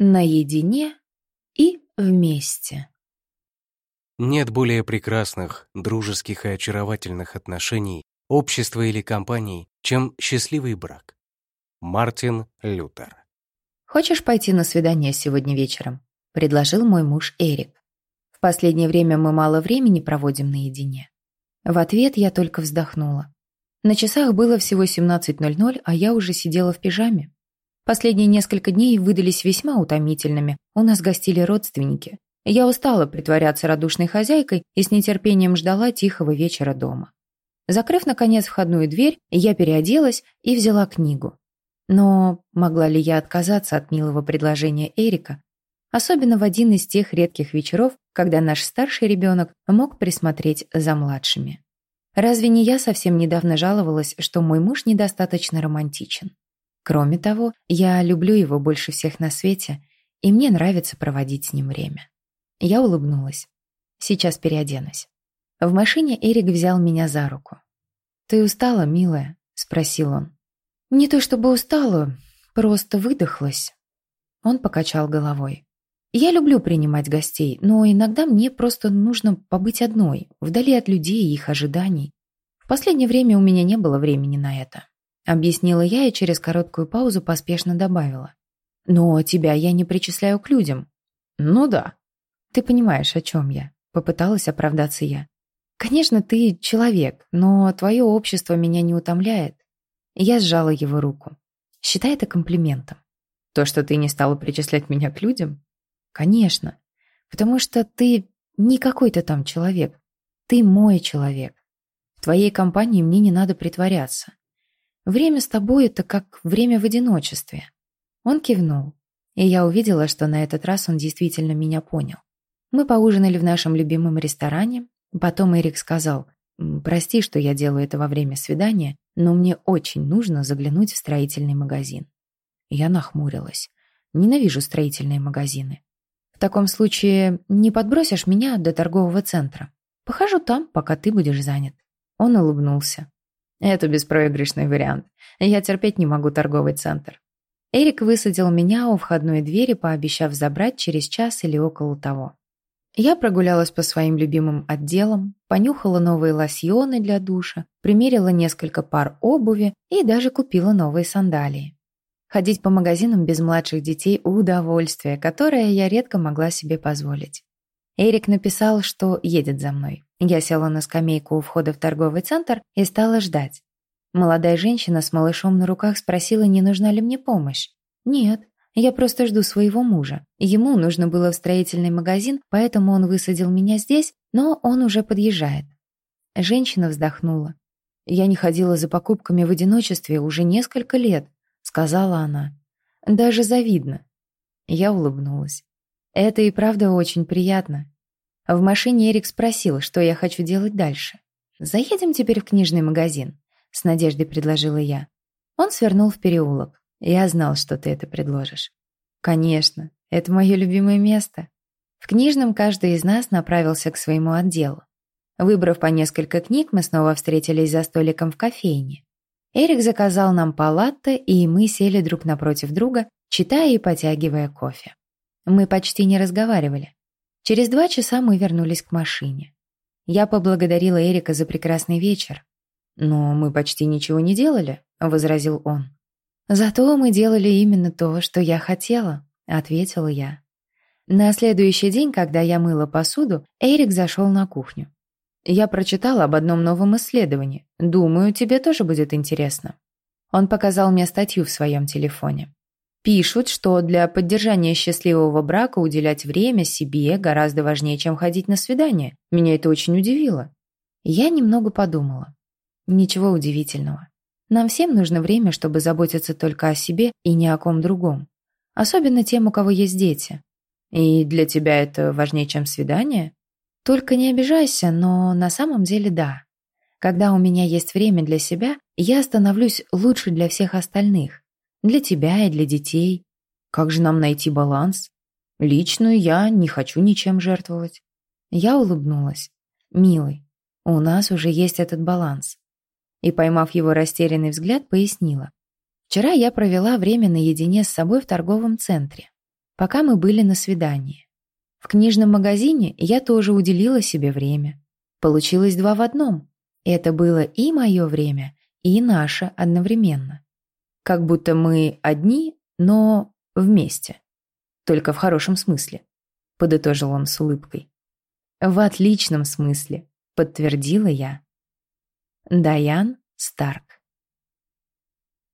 наедине и вместе. Нет более прекрасных, дружеских и очаровательных отношений, общества или компаний, чем счастливый брак. Мартин Лютер. «Хочешь пойти на свидание сегодня вечером?» – предложил мой муж Эрик. «В последнее время мы мало времени проводим наедине». В ответ я только вздохнула. На часах было всего 17.00, а я уже сидела в пижаме. Последние несколько дней выдались весьма утомительными. У нас гостили родственники. Я устала притворяться радушной хозяйкой и с нетерпением ждала тихого вечера дома. Закрыв, наконец, входную дверь, я переоделась и взяла книгу. Но могла ли я отказаться от милого предложения Эрика? Особенно в один из тех редких вечеров, когда наш старший ребенок мог присмотреть за младшими. Разве не я совсем недавно жаловалась, что мой муж недостаточно романтичен? Кроме того, я люблю его больше всех на свете, и мне нравится проводить с ним время. Я улыбнулась. Сейчас переоденусь. В машине Эрик взял меня за руку. «Ты устала, милая?» — спросил он. «Не то чтобы устала, просто выдохлась». Он покачал головой. «Я люблю принимать гостей, но иногда мне просто нужно побыть одной, вдали от людей и их ожиданий. В последнее время у меня не было времени на это. Объяснила я и через короткую паузу поспешно добавила. «Но тебя я не причисляю к людям». «Ну да». «Ты понимаешь, о чем я?» Попыталась оправдаться я. «Конечно, ты человек, но твое общество меня не утомляет». Я сжала его руку. «Считай это комплиментом». «То, что ты не стала причислять меня к людям?» «Конечно. Потому что ты не какой-то там человек. Ты мой человек. В твоей компании мне не надо притворяться. Время с тобой — это как время в одиночестве». Он кивнул, и я увидела, что на этот раз он действительно меня понял. Мы поужинали в нашем любимом ресторане, потом Эрик сказал, «Прости, что я делаю это во время свидания, но мне очень нужно заглянуть в строительный магазин». Я нахмурилась. Ненавижу строительные магазины. В таком случае не подбросишь меня до торгового центра. Похожу там, пока ты будешь занят. Он улыбнулся. Это беспроигрышный вариант. Я терпеть не могу торговый центр. Эрик высадил меня у входной двери, пообещав забрать через час или около того. Я прогулялась по своим любимым отделам, понюхала новые лосьоны для душа, примерила несколько пар обуви и даже купила новые сандалии. Ходить по магазинам без младших детей – удовольствие, которое я редко могла себе позволить. Эрик написал, что едет за мной. Я села на скамейку у входа в торговый центр и стала ждать. Молодая женщина с малышом на руках спросила, не нужна ли мне помощь. «Нет, я просто жду своего мужа. Ему нужно было в строительный магазин, поэтому он высадил меня здесь, но он уже подъезжает». Женщина вздохнула. «Я не ходила за покупками в одиночестве уже несколько лет», — сказала она. «Даже завидно». Я улыбнулась. «Это и правда очень приятно. В машине Эрик спросил, что я хочу делать дальше. «Заедем теперь в книжный магазин», — с надеждой предложила я. Он свернул в переулок. «Я знал, что ты это предложишь». «Конечно, это мое любимое место». В книжном каждый из нас направился к своему отделу. Выбрав по несколько книг, мы снова встретились за столиком в кофейне. Эрик заказал нам палатто, и мы сели друг напротив друга, читая и потягивая кофе. Мы почти не разговаривали. Через два часа мы вернулись к машине. Я поблагодарила Эрика за прекрасный вечер. «Но мы почти ничего не делали», — возразил он. «Зато мы делали именно то, что я хотела», — ответила я. На следующий день, когда я мыла посуду, Эрик зашел на кухню. «Я прочитала об одном новом исследовании. Думаю, тебе тоже будет интересно». Он показал мне статью в своем телефоне. Пишут, что для поддержания счастливого брака уделять время себе гораздо важнее, чем ходить на свидание. Меня это очень удивило. Я немного подумала. Ничего удивительного. Нам всем нужно время, чтобы заботиться только о себе и ни о ком другом. Особенно тем, у кого есть дети. И для тебя это важнее, чем свидание? Только не обижайся, но на самом деле да. Когда у меня есть время для себя, я становлюсь лучше для всех остальных. Для тебя и для детей. Как же нам найти баланс? Личную я не хочу ничем жертвовать. Я улыбнулась. Милый, у нас уже есть этот баланс. И, поймав его растерянный взгляд, пояснила. Вчера я провела время наедине с собой в торговом центре. пока мы были на свидании. В книжном магазине я тоже уделила себе время. Получилось два в одном. Это было и мое время, и наше одновременно. Как будто мы одни, но вместе. Только в хорошем смысле, подытожил он с улыбкой. В отличном смысле, подтвердила я. Даян Старк